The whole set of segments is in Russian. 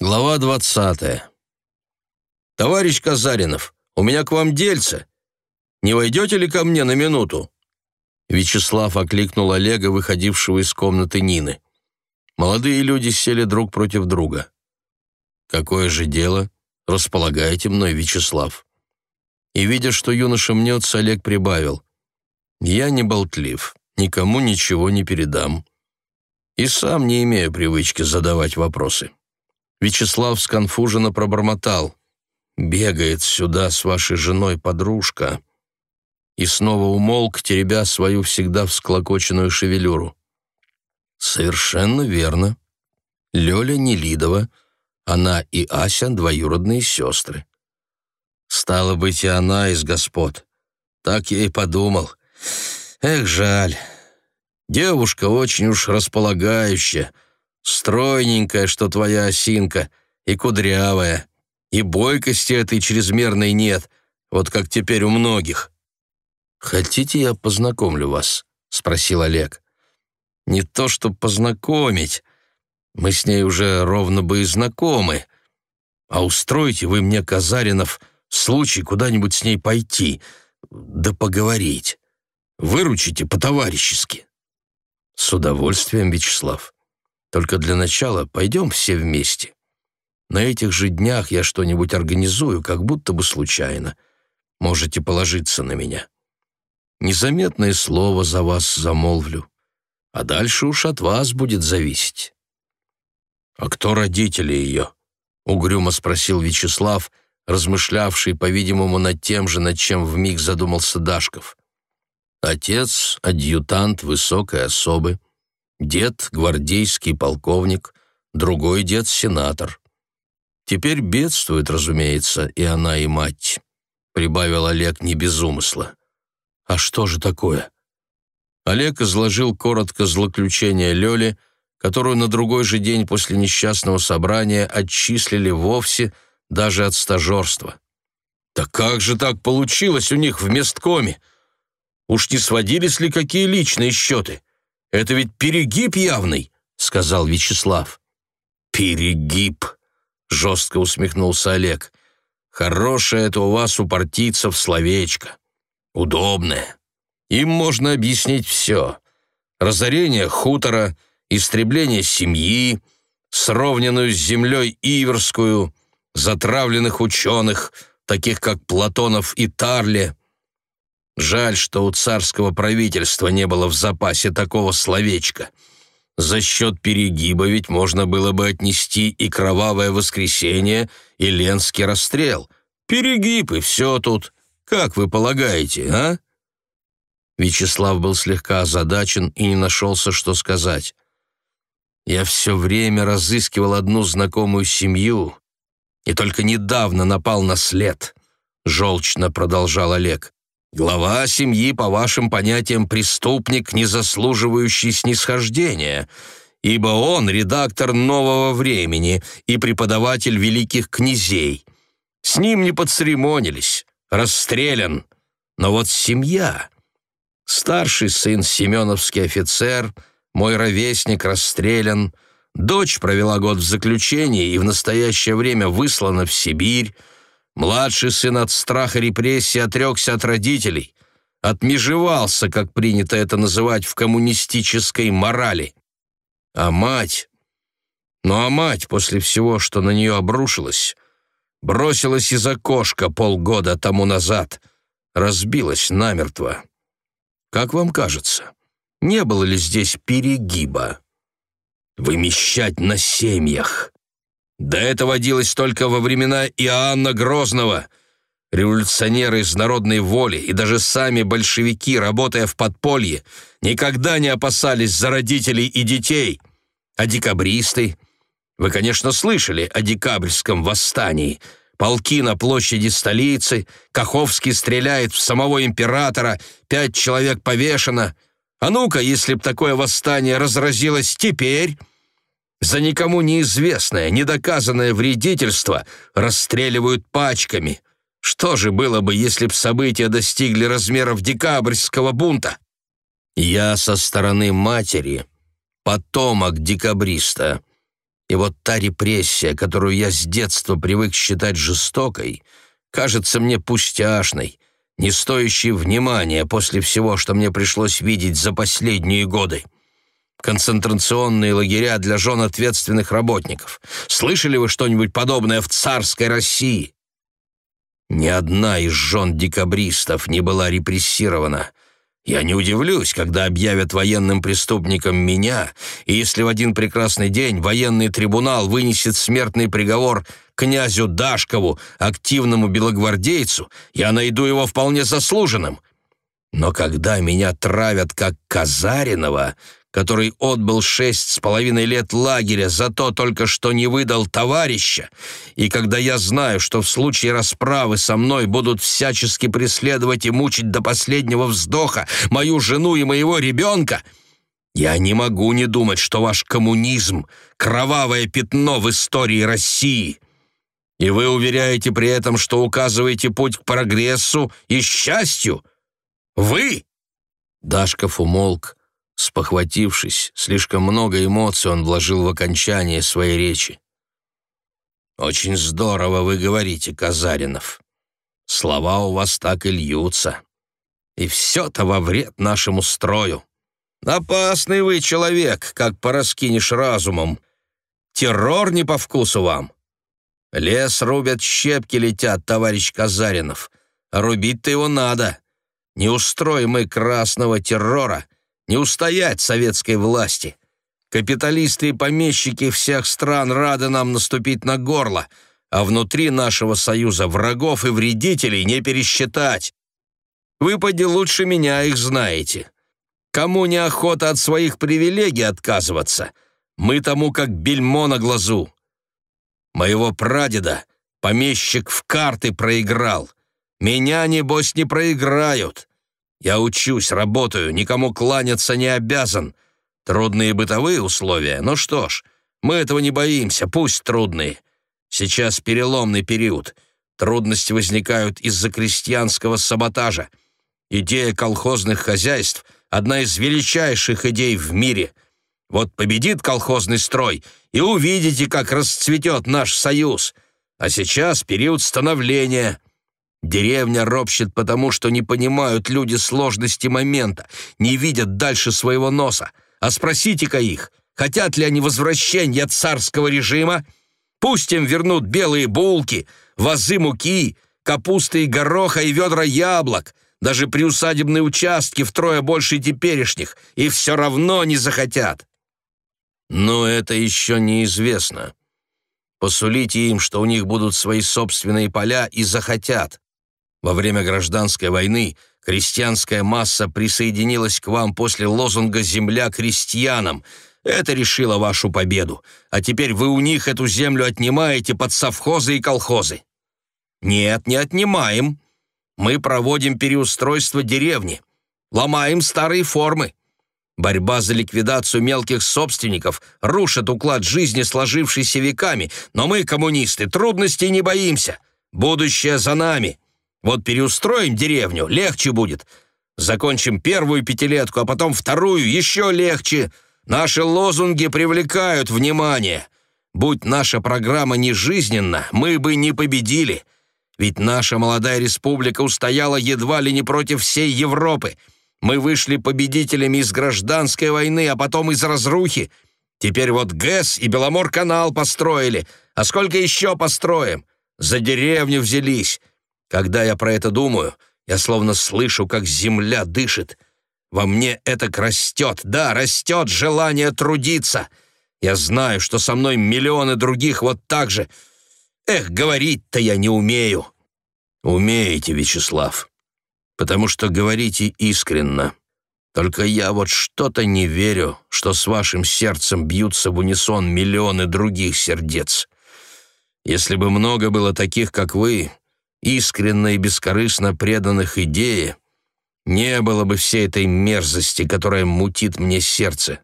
Глава двадцатая. «Товарищ Казаринов, у меня к вам дельце. Не войдете ли ко мне на минуту?» Вячеслав окликнул Олега, выходившего из комнаты Нины. Молодые люди сели друг против друга. «Какое же дело? Располагаете мной, Вячеслав?» И, видя, что юноша мнется, Олег прибавил. «Я не болтлив, никому ничего не передам. И сам не имею привычки задавать вопросы». Вячеслав сконфуженно пробормотал. «Бегает сюда с вашей женой подружка». И снова умолк, теребя свою всегда всклокоченную шевелюру. «Совершенно верно. Лёля Нелидова, она и Ася — двоюродные сестры. Стало быть, и она из господ. Так я и подумал. Эх, жаль. Девушка очень уж располагающая, Стройненькая, что твоя осинка, и кудрявая, и бойкости этой чрезмерной нет, вот как теперь у многих. «Хотите, я познакомлю вас?» — спросил Олег. «Не то, что познакомить. Мы с ней уже ровно бы и знакомы. А устроите вы мне, Казаринов, случай куда-нибудь с ней пойти, да поговорить. Выручите по-товарищески». «С удовольствием, Вячеслав. Только для начала пойдем все вместе. На этих же днях я что-нибудь организую, как будто бы случайно. Можете положиться на меня. Незаметное слово за вас замолвлю, а дальше уж от вас будет зависеть. «А кто родители ее?» — угрюмо спросил Вячеслав, размышлявший, по-видимому, над тем же, над чем вмиг задумался Дашков. Отец — адъютант высокой особы, Дед — гвардейский полковник, другой дед — сенатор. Теперь бедствует, разумеется, и она, и мать, — прибавил Олег не без умысла. А что же такое? Олег изложил коротко злоключение Лёли, которую на другой же день после несчастного собрания отчислили вовсе даже от стажерства. «Да как же так получилось у них в месткоме? Уж не сводились ли какие личные счеты?» Это ведь перегиб явный», — сказал Вячеслав. «Перегиб», — жестко усмехнулся Олег. «Хорошее это у вас у партийцев словечко. Удобное. Им можно объяснить все. Разорение хутора, истребление семьи, сровненную с землей Иверскую, затравленных ученых, таких как Платонов и Тарле, Жаль, что у царского правительства не было в запасе такого словечка. За счет перегиба ведь можно было бы отнести и кровавое воскресенье, и ленский расстрел. Перегиб, и все тут. Как вы полагаете, а?» Вячеслав был слегка озадачен и не нашелся, что сказать. «Я все время разыскивал одну знакомую семью и только недавно напал на след», — желчно продолжал Олег. Глава семьи, по вашим понятиям, преступник, не заслуживающий снисхождения, ибо он редактор «Нового времени» и преподаватель великих князей. С ним не поцеремонились, расстрелян. Но вот семья... Старший сын семеновский офицер, мой ровесник расстрелян, дочь провела год в заключении и в настоящее время выслана в Сибирь, Младший сын от страха репрессий отрекся от родителей, отмежевался, как принято это называть в коммунистической морали. А мать... Ну а мать, после всего, что на нее обрушилось, бросилась из окошка полгода тому назад, разбилась намертво. Как вам кажется, не было ли здесь перегиба? Вымещать на семьях, да это водилось только во времена Иоанна Грозного. Революционеры из народной воли и даже сами большевики, работая в подполье, никогда не опасались за родителей и детей. А декабристы? Вы, конечно, слышали о декабрьском восстании. Полки на площади столицы, Каховский стреляет в самого императора, пять человек повешено. А ну-ка, если б такое восстание разразилось теперь за никому неизвестное, недоказанное вредительство расстреливают пачками. Что же было бы, если б события достигли размеров декабрьского бунта? Я со стороны матери, потомок декабриста, И вот та репрессия, которую я с детства привык считать жестокой, кажется мне пустяшной, не стоящей внимания после всего, что мне пришлось видеть за последние годы. Концентрационные лагеря для жен ответственных работников. Слышали вы что-нибудь подобное в царской России? Ни одна из жен декабристов не была репрессирована. Я не удивлюсь, когда объявят военным преступником меня, и если в один прекрасный день военный трибунал вынесет смертный приговор князю Дашкову, активному белогвардейцу, я найду его вполне заслуженным. Но когда меня травят как Казаринова, который отбыл шесть с половиной лет лагеря за то только что не выдал товарища, и когда я знаю, что в случае расправы со мной будут всячески преследовать и мучить до последнего вздоха мою жену и моего ребенка, я не могу не думать, что ваш коммунизм — кровавое пятно в истории России. И вы уверяете при этом, что указываете путь к прогрессу и счастью? Вы?» Дашков умолк, Спохватившись, слишком много эмоций он вложил в окончание своей речи. «Очень здорово вы говорите, Казаринов. Слова у вас так и льются. И все-то во вред нашему строю. Опасный вы человек, как пораскинешь разумом. Террор не по вкусу вам. Лес рубят, щепки летят, товарищ Казаринов. рубить-то его надо. Не устроим мы красного террора, не устоять советской власти. Капиталисты и помещики всех стран рады нам наступить на горло, а внутри нашего союза врагов и вредителей не пересчитать. Вы поди лучше меня их знаете. Кому неохота от своих привилегий отказываться, мы тому как бельмо на глазу. Моего прадеда помещик в карты проиграл. Меня, небось, не проиграют. Я учусь, работаю, никому кланяться не обязан. Трудные бытовые условия, ну что ж, мы этого не боимся, пусть трудные. Сейчас переломный период. Трудности возникают из-за крестьянского саботажа. Идея колхозных хозяйств — одна из величайших идей в мире. Вот победит колхозный строй, и увидите, как расцветет наш союз. А сейчас период становления — Деревня ропщет потому, что не понимают люди сложности момента, не видят дальше своего носа. А спросите-ка их, хотят ли они возвращения царского режима? Пусть им вернут белые булки, вазы муки, капусты и гороха и ведра яблок, даже приусадебные участки втрое больше теперешних, и все равно не захотят. Но это еще неизвестно. Посулите им, что у них будут свои собственные поля, и захотят. Во время гражданской войны крестьянская масса присоединилась к вам после лозунга «Земля крестьянам». Это решило вашу победу. А теперь вы у них эту землю отнимаете под совхозы и колхозы. Нет, не отнимаем. Мы проводим переустройство деревни. Ломаем старые формы. Борьба за ликвидацию мелких собственников рушит уклад жизни, сложившийся веками, но мы, коммунисты, трудностей не боимся. Будущее за нами. Вот переустроим деревню, легче будет. Закончим первую пятилетку, а потом вторую, еще легче. Наши лозунги привлекают внимание. Будь наша программа не жизненна, мы бы не победили. Ведь наша молодая республика устояла едва ли не против всей Европы. Мы вышли победителями из гражданской войны, а потом из разрухи. Теперь вот ГЭС и Беломор-канал построили. А сколько еще построим? За деревню взялись. Когда я про это думаю, я словно слышу, как земля дышит. Во мне это растет, да, растет желание трудиться. Я знаю, что со мной миллионы других вот так же. Эх, говорить-то я не умею. Умеете, Вячеслав, потому что говорите искренно. Только я вот что-то не верю, что с вашим сердцем бьются в унисон миллионы других сердец. Если бы много было таких, как вы, искренно и бескорыстно преданных идее, не было бы всей этой мерзости, которая мутит мне сердце.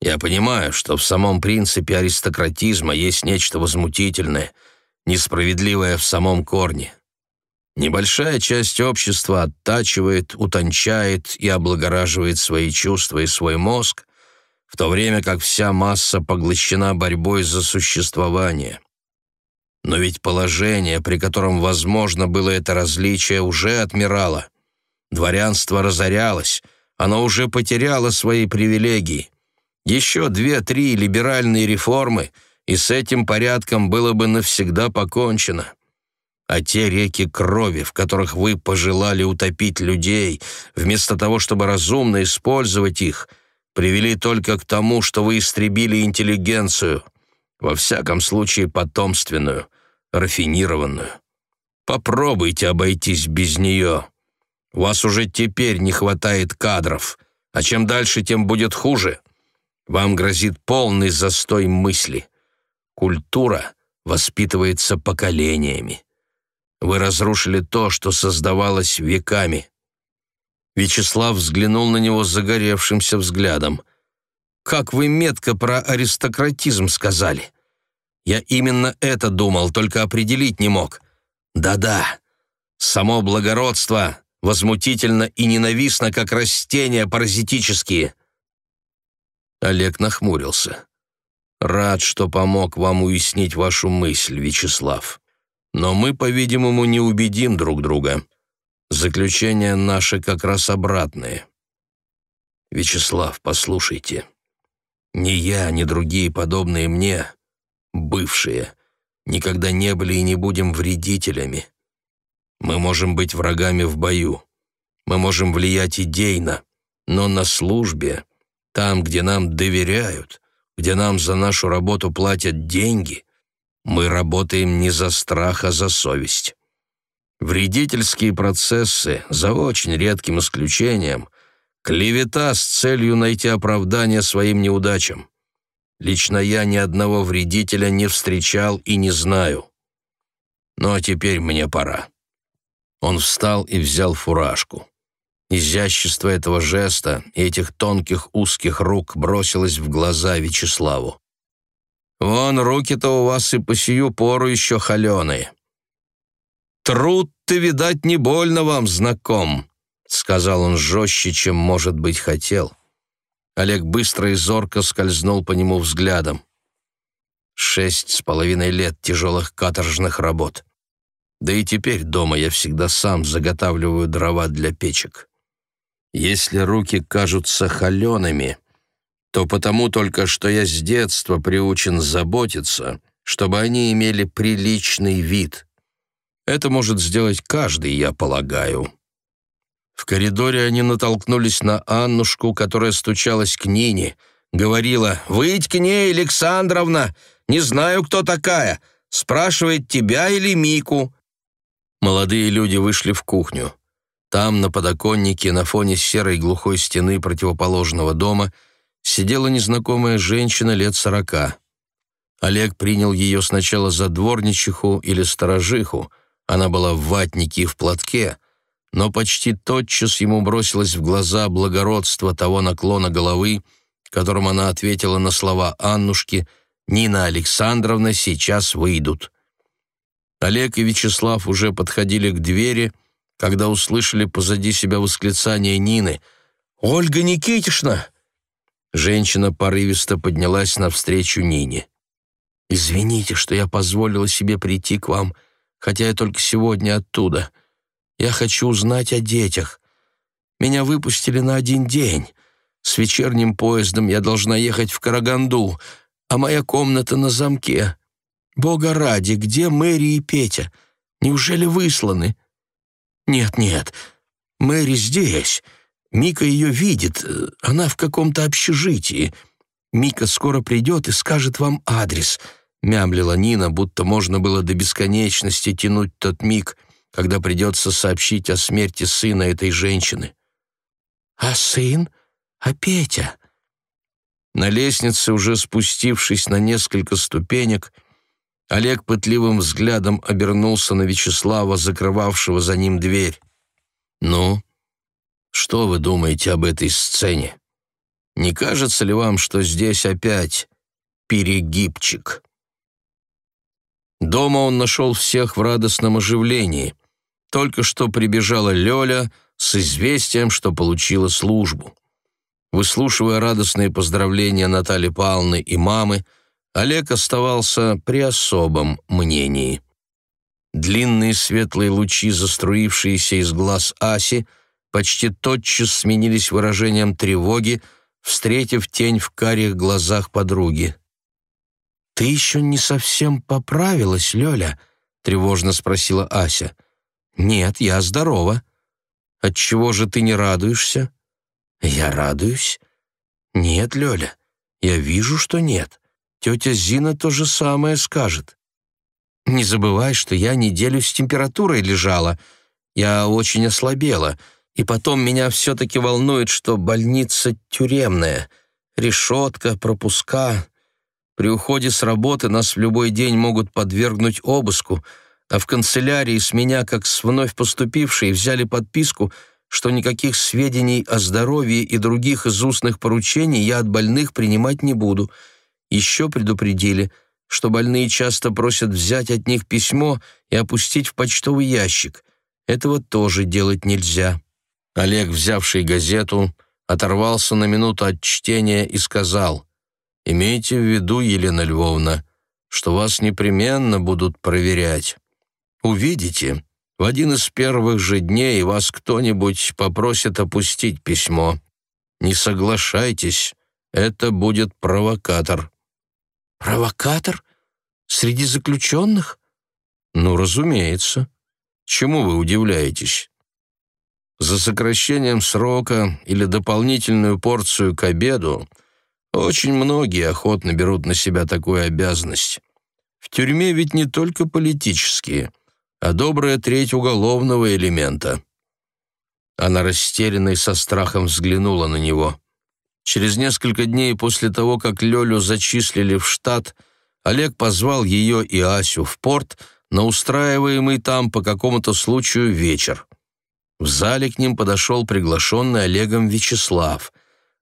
Я понимаю, что в самом принципе аристократизма есть нечто возмутительное, несправедливое в самом корне. Небольшая часть общества оттачивает, утончает и облагораживает свои чувства и свой мозг, в то время как вся масса поглощена борьбой за существование. Но ведь положение, при котором возможно было это различие, уже отмирало. Дворянство разорялось, оно уже потеряло свои привилегии. Еще две-три либеральные реформы, и с этим порядком было бы навсегда покончено. А те реки крови, в которых вы пожелали утопить людей, вместо того, чтобы разумно использовать их, привели только к тому, что вы истребили интеллигенцию, во всяком случае потомственную, рафинированную. Попробуйте обойтись без нее. У вас уже теперь не хватает кадров, а чем дальше, тем будет хуже. Вам грозит полный застой мысли. Культура воспитывается поколениями. Вы разрушили то, что создавалось веками. Вячеслав взглянул на него загоревшимся взглядом. «Как вы метко про аристократизм сказали!» Я именно это думал, только определить не мог. Да-да, само благородство возмутительно и ненавистно, как растения паразитические. Олег нахмурился. Рад, что помог вам уяснить вашу мысль, Вячеслав. Но мы, по-видимому, не убедим друг друга. Заключения наши как раз обратные. Вячеслав, послушайте. Ни я, ни другие подобные мне бывшие, никогда не были и не будем вредителями. Мы можем быть врагами в бою, мы можем влиять идейно, но на службе, там, где нам доверяют, где нам за нашу работу платят деньги, мы работаем не за страх, а за совесть. Вредительские процессы, за очень редким исключением, клевета с целью найти оправдание своим неудачам. Лично я ни одного вредителя не встречал и не знаю. Ну а теперь мне пора». Он встал и взял фуражку. Изящество этого жеста и этих тонких узких рук бросилось в глаза Вячеславу. «Вон руки-то у вас и по сию пору еще холеные». «Труд-то, видать, не больно вам знаком», — сказал он жестче, чем, может быть, хотел. Олег быстро и зорко скользнул по нему взглядом. Шесть с половиной лет тяжелых каторжных работ. Да и теперь дома я всегда сам заготавливаю дрова для печек. Если руки кажутся холеными, то потому только, что я с детства приучен заботиться, чтобы они имели приличный вид. Это может сделать каждый, я полагаю. В коридоре они натолкнулись на Аннушку, которая стучалась к Нине. Говорила, «Выйдь к ней, Александровна! Не знаю, кто такая. Спрашивает тебя или Мику». Молодые люди вышли в кухню. Там, на подоконнике, на фоне серой глухой стены противоположного дома, сидела незнакомая женщина лет сорока. Олег принял ее сначала за дворничиху или сторожиху. Она была в ватнике и в платке — но почти тотчас ему бросилось в глаза благородство того наклона головы, которым она ответила на слова Аннушки «Нина Александровна сейчас выйдут». Олег и Вячеслав уже подходили к двери, когда услышали позади себя восклицание Нины «Ольга Никитишна!» Женщина порывисто поднялась навстречу Нине. «Извините, что я позволила себе прийти к вам, хотя я только сегодня оттуда. Я хочу узнать о детях. Меня выпустили на один день. С вечерним поездом я должна ехать в Караганду, а моя комната на замке. Бога ради, где Мэри и Петя? Неужели высланы? Нет-нет, Мэри здесь. Мика ее видит, она в каком-то общежитии. Мика скоро придет и скажет вам адрес», — мямлила Нина, будто можно было до бесконечности тянуть тот миг, когда придется сообщить о смерти сына этой женщины. «А сын? А Петя?» На лестнице, уже спустившись на несколько ступенек, Олег пытливым взглядом обернулся на Вячеслава, закрывавшего за ним дверь. «Ну, что вы думаете об этой сцене? Не кажется ли вам, что здесь опять перегибчик?» Дома он нашел всех в радостном оживлении — только что прибежала Лёля с известием, что получила службу. Выслушивая радостные поздравления Натальи Павловны и мамы, Олег оставался при особом мнении. Длинные светлые лучи, заструившиеся из глаз Аси, почти тотчас сменились выражением тревоги, встретив тень в карих глазах подруги. «Ты еще не совсем поправилась, Лёля?» — тревожно спросила Ася. «Нет, я здорова. Отчего же ты не радуешься?» «Я радуюсь?» «Нет, Лёля, я вижу, что нет. Тетя Зина то же самое скажет. Не забывай, что я неделю с температурой лежала. Я очень ослабела. И потом меня все-таки волнует, что больница тюремная. Решетка, пропуска. При уходе с работы нас в любой день могут подвергнуть обыску, а в канцелярии с меня, как с вновь поступившей, взяли подписку, что никаких сведений о здоровье и других из устных поручений я от больных принимать не буду. Еще предупредили — что больные часто просят взять от них письмо и опустить в почтовый ящик. Этого тоже делать нельзя. Олег, взявший газету, оторвался на минуту от чтения и сказал, «Имейте в виду, Елена Львовна, что вас непременно будут проверять. Увидите, в один из первых же дней вас кто-нибудь попросит опустить письмо. Не соглашайтесь, это будет провокатор». «Провокатор? Среди заключенных?» «Ну, разумеется. Чему вы удивляетесь?» За сокращением срока или дополнительную порцию к обеду очень многие охотно берут на себя такую обязанность. В тюрьме ведь не только политические, а добрая треть уголовного элемента. Она растерянно и со страхом взглянула на него. Через несколько дней после того, как Лёлю зачислили в штат, Олег позвал ее и Асю в порт на устраиваемый там по какому-то случаю вечер. В зале к ним подошел приглашенный Олегом Вячеслав.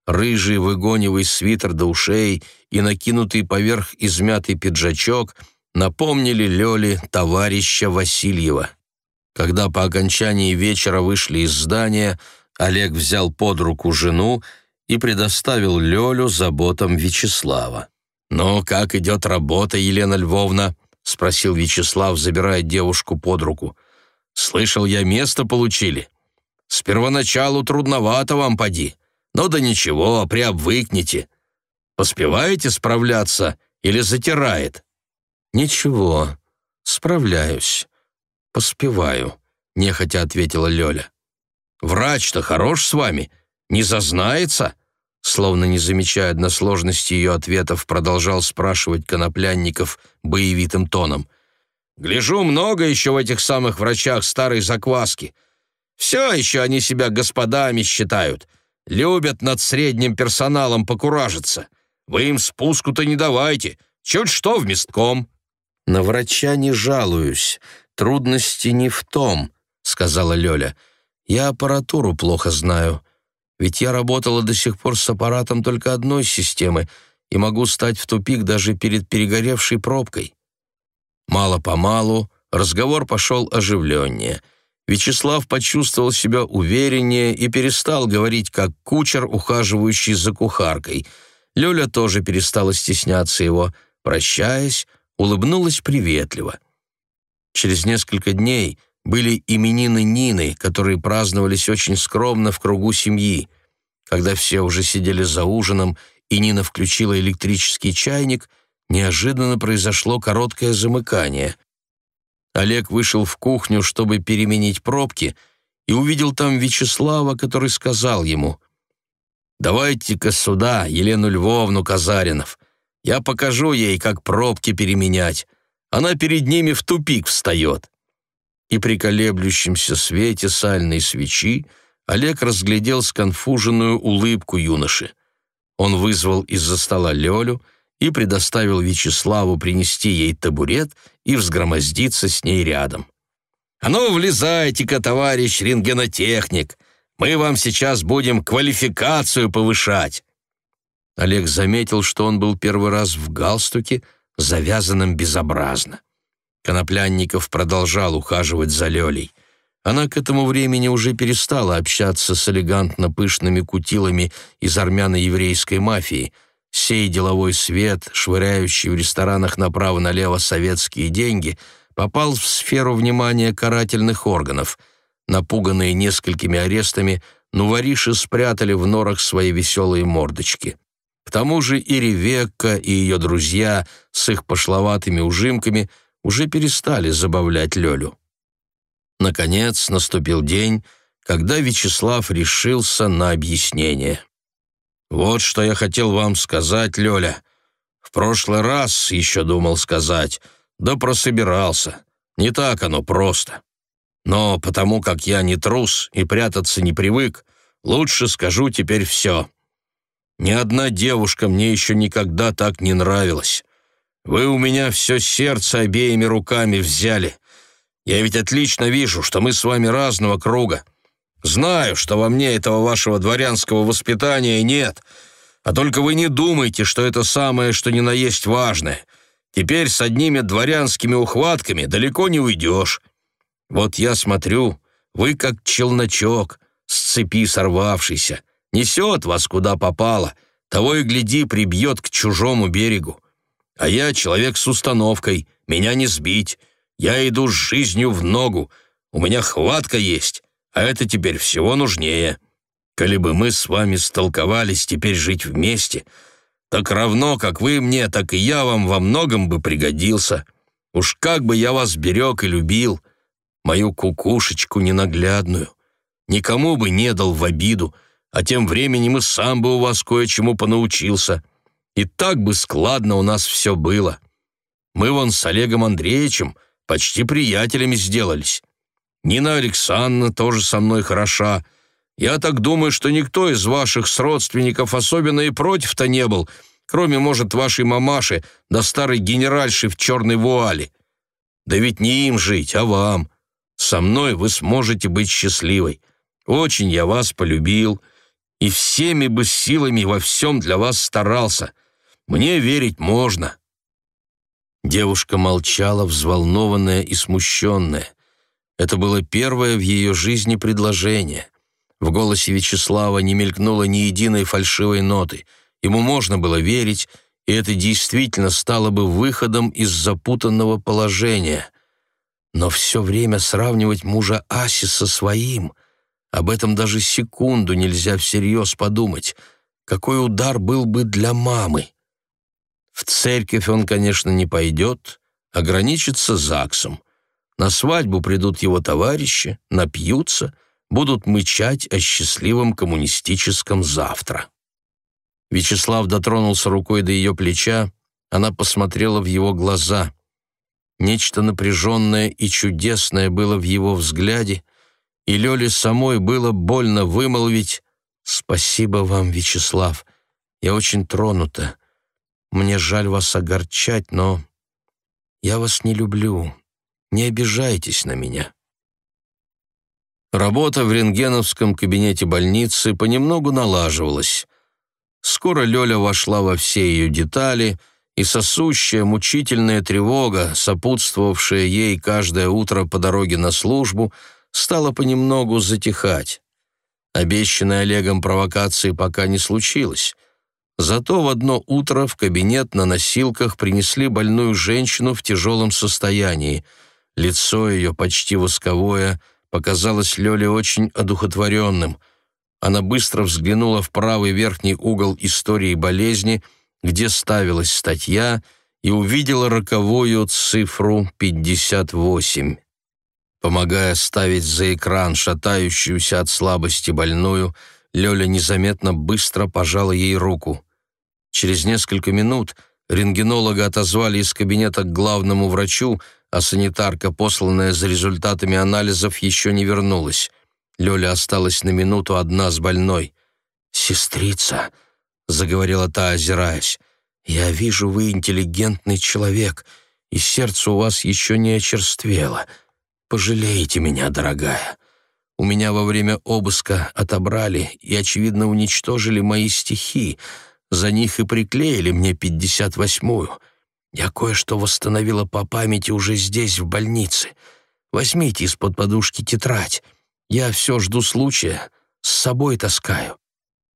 Рыжий выгоневый свитер до ушей и накинутый поверх измятый пиджачок напомнили Лёле товарища Васильева. Когда по окончании вечера вышли из здания, Олег взял под руку жену и предоставил Лёлю заботам Вячеслава. «Ну, как идет работа, Елена Львовна?» — спросил Вячеслав, забирая девушку под руку. «Слышал я, место получили. С первоначалу трудновато вам поди. Ну да ничего, приобвыкнете. Поспеваете справляться или затирает?» «Ничего, справляюсь. Поспеваю», — нехотя ответила Лёля. «Врач-то хорош с вами?» Не зазнается?» Словно не замечая односложности ее ответов, продолжал спрашивать Коноплянников боевитым тоном. «Гляжу, много еще в этих самых врачах старой закваски. Все еще они себя господами считают. Любят над средним персоналом покуражиться. Вы им спуску-то не давайте. Чуть что в местком». «На врача не жалуюсь. Трудности не в том», — сказала Лёля. «Я аппаратуру плохо знаю. Ведь я работала до сих пор с аппаратом только одной системы и могу стать в тупик даже перед перегоревшей пробкой. Мало-помалу разговор пошел оживленнее. Вячеслав почувствовал себя увереннее и перестал говорить как кучер, ухаживающий за кухаркой. Лёля тоже перестала стесняться его. Прощаясь, улыбнулась приветливо. Через несколько дней были именины Нины, которые праздновались очень скромно в кругу семьи. Когда все уже сидели за ужином, и Нина включила электрический чайник, неожиданно произошло короткое замыкание. Олег вышел в кухню, чтобы переменить пробки, и увидел там Вячеслава, который сказал ему, «Давайте-ка сюда Елену Львовну Казаринов. Я покажу ей, как пробки переменять. Она перед ними в тупик встает» и при колеблющемся свете сальной свечи Олег разглядел сконфуженную улыбку юноши. Он вызвал из-за стола Лёлю и предоставил Вячеславу принести ей табурет и взгромоздиться с ней рядом. «А ну, влезайте-ка, товарищ рентгенотехник! Мы вам сейчас будем квалификацию повышать!» Олег заметил, что он был первый раз в галстуке, завязанном безобразно. Коноплянников продолжал ухаживать за Лёлей. Она к этому времени уже перестала общаться с элегантно-пышными кутилами из армяно-еврейской мафии. Сей деловой свет, швыряющий в ресторанах направо-налево советские деньги, попал в сферу внимания карательных органов. Напуганные несколькими арестами, нувориши спрятали в норах свои веселые мордочки. К тому же и Ревекка, и ее друзья с их пошловатыми ужимками уже перестали забавлять Лёлю. Наконец наступил день, когда Вячеслав решился на объяснение. «Вот что я хотел вам сказать, Лёля. В прошлый раз еще думал сказать, да прособирался. Не так оно просто. Но потому как я не трус и прятаться не привык, лучше скажу теперь все. Ни одна девушка мне еще никогда так не нравилась. Вы у меня все сердце обеими руками взяли. Я ведь отлично вижу, что мы с вами разного круга. Знаю, что во мне этого вашего дворянского воспитания нет, а только вы не думайте, что это самое, что ни на есть важное. Теперь с одними дворянскими ухватками далеко не уйдешь. Вот я смотрю, вы как челночок, с цепи сорвавшийся, несет вас куда попало, того и гляди, прибьет к чужому берегу. А я человек с установкой, меня не сбить, я иду с жизнью в ногу, у меня хватка есть, а это теперь всего нужнее. Коли бы мы с вами столковались теперь жить вместе, так равно, как вы мне, так и я вам во многом бы пригодился. Уж как бы я вас берег и любил, мою кукушечку ненаглядную. Никому бы не дал в обиду, а тем временем и сам бы у вас кое-чему понаучился. И так бы складно у нас все было. Мы вон с Олегом Андреевичем почти приятелями сделались. Нина Александровна тоже со мной хороша. Я так думаю, что никто из ваших сродственников особенно и против-то не был, кроме, может, вашей мамаши да старой генеральши в черной вуале. Да ведь не им жить, а вам. Со мной вы сможете быть счастливой. Очень я вас полюбил и всеми бы силами во всем для вас старался. Мне верить можно». Девушка молчала, взволнованная и смущенная. Это было первое в ее жизни предложение. В голосе Вячеслава не мелькнуло ни единой фальшивой ноты. Ему можно было верить, и это действительно стало бы выходом из запутанного положения. Но все время сравнивать мужа Аси со своим, об этом даже секунду нельзя всерьез подумать. Какой удар был бы для мамы? В церковь он, конечно, не пойдет, ограничится ЗАГСом. На свадьбу придут его товарищи, напьются, будут мычать о счастливом коммунистическом завтра. Вячеслав дотронулся рукой до ее плеча, она посмотрела в его глаза. Нечто напряженное и чудесное было в его взгляде, и Лёле самой было больно вымолвить «Спасибо вам, Вячеслав, я очень тронута. Мне жаль вас огорчать, но я вас не люблю. Не обижайтесь на меня». Работа в рентгеновском кабинете больницы понемногу налаживалась. Скоро Лёля вошла во все ее детали, и сосущая, мучительная тревога, сопутствовавшая ей каждое утро по дороге на службу, стала понемногу затихать. Обещанной Олегом провокации пока не случилось. Зато в одно утро в кабинет на носилках принесли больную женщину в тяжелом состоянии. Лицо ее, почти восковое, показалось Лёле очень одухотворенным. Она быстро взглянула в правый верхний угол истории болезни, где ставилась статья, и увидела роковую цифру 58. Помогая ставить за экран шатающуюся от слабости больную, Лёля незаметно быстро пожала ей руку. Через несколько минут рентгенолога отозвали из кабинета к главному врачу, а санитарка, посланная за результатами анализов, еще не вернулась. Лёля осталась на минуту одна с больной. «Сестрица», — заговорила та, озираясь, — «я вижу, вы интеллигентный человек, и сердце у вас еще не очерствело. Пожалейте меня, дорогая. У меня во время обыска отобрали и, очевидно, уничтожили мои стихи. За них и приклеили мне пятьдесят восьмую. Я кое-что восстановила по памяти уже здесь, в больнице. Возьмите из-под подушки тетрадь. Я все жду случая, с собой таскаю.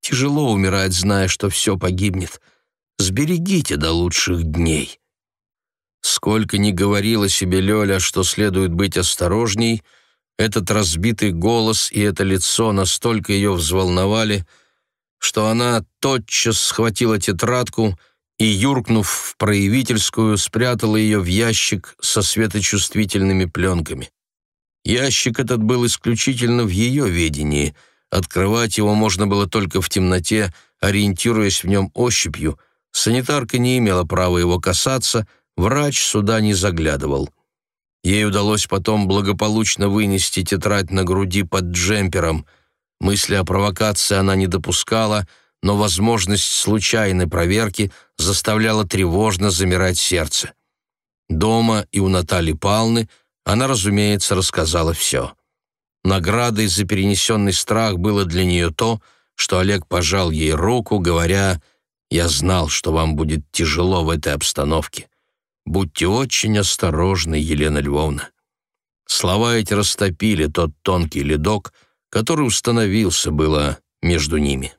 Тяжело умирать, зная, что все погибнет. Сберегите до лучших дней». Сколько ни говорила себе Лёля, что следует быть осторожней, этот разбитый голос и это лицо настолько ее взволновали, что она тотчас схватила тетрадку и, юркнув в проявительскую, спрятала ее в ящик со светочувствительными пленками. Ящик этот был исключительно в ее ведении. Открывать его можно было только в темноте, ориентируясь в нем ощупью. Санитарка не имела права его касаться, врач сюда не заглядывал. Ей удалось потом благополучно вынести тетрадь на груди под джемпером. Мысли о провокации она не допускала, но возможность случайной проверки заставляла тревожно замирать сердце. Дома и у Натальи Палны она, разумеется, рассказала все. Наградой за перенесенный страх было для нее то, что Олег пожал ей руку, говоря «Я знал, что вам будет тяжело в этой обстановке. Будьте очень осторожны, Елена Львовна. Слова эти растопили тот тонкий ледок, который установился было между ними.